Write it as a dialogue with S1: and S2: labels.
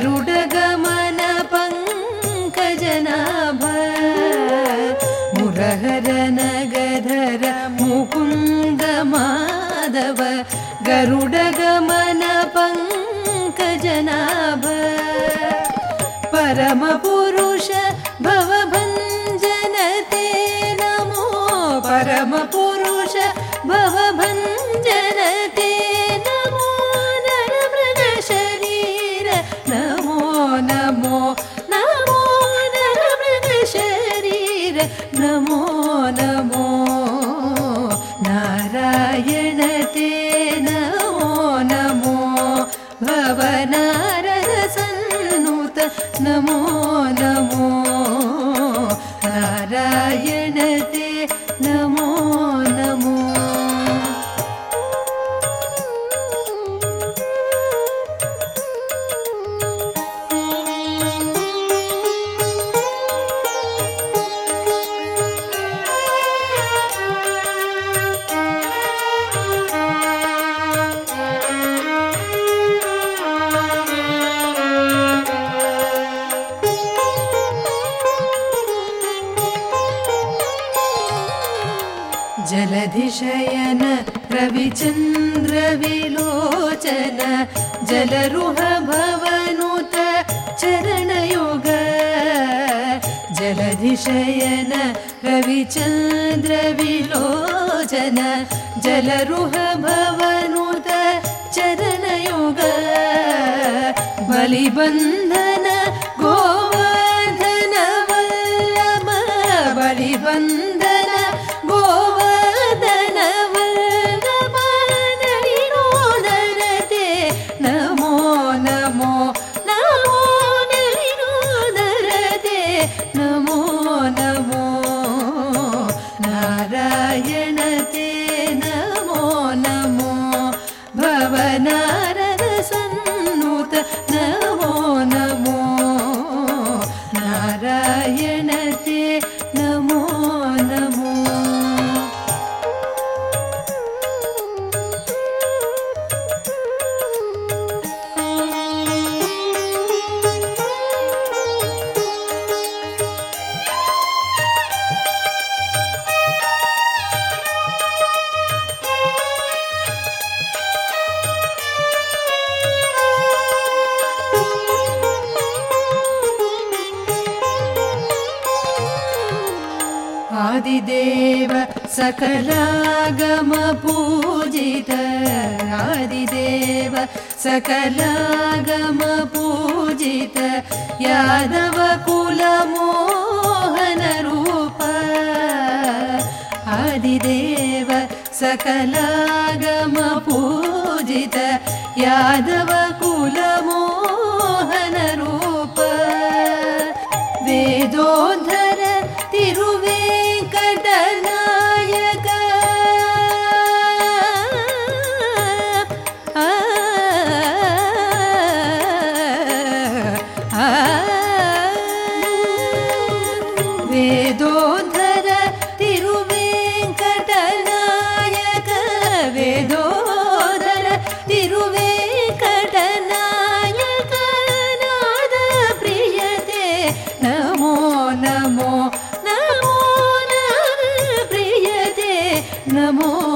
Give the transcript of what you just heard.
S1: गरुडगमन पङ्कजनाभ। मुरहर नगधर मुकुन्द माधव गरुडगमन पङ्कजनाभ परमपुरुष भवभञ्जन ते नमो। परमपुरुष भवभञ्जन ते नमो नमो। नारायण ते नमो नमो। भवनारद सन्नुत नमो नमो। नारायण ते जलधिशयन रविचन्द्रविलोचन जलरुह भवनुत चरणयुग जलधिशयन रविचन्द्रविलोचन जलरुह भवनुत चरणयुग बलिबन्धन आदिदेव सकलागम पूजित आदिदेव सकलागम पूजित यादव कुलमोहन रूप आदिदेव सकलागम पूजित नमो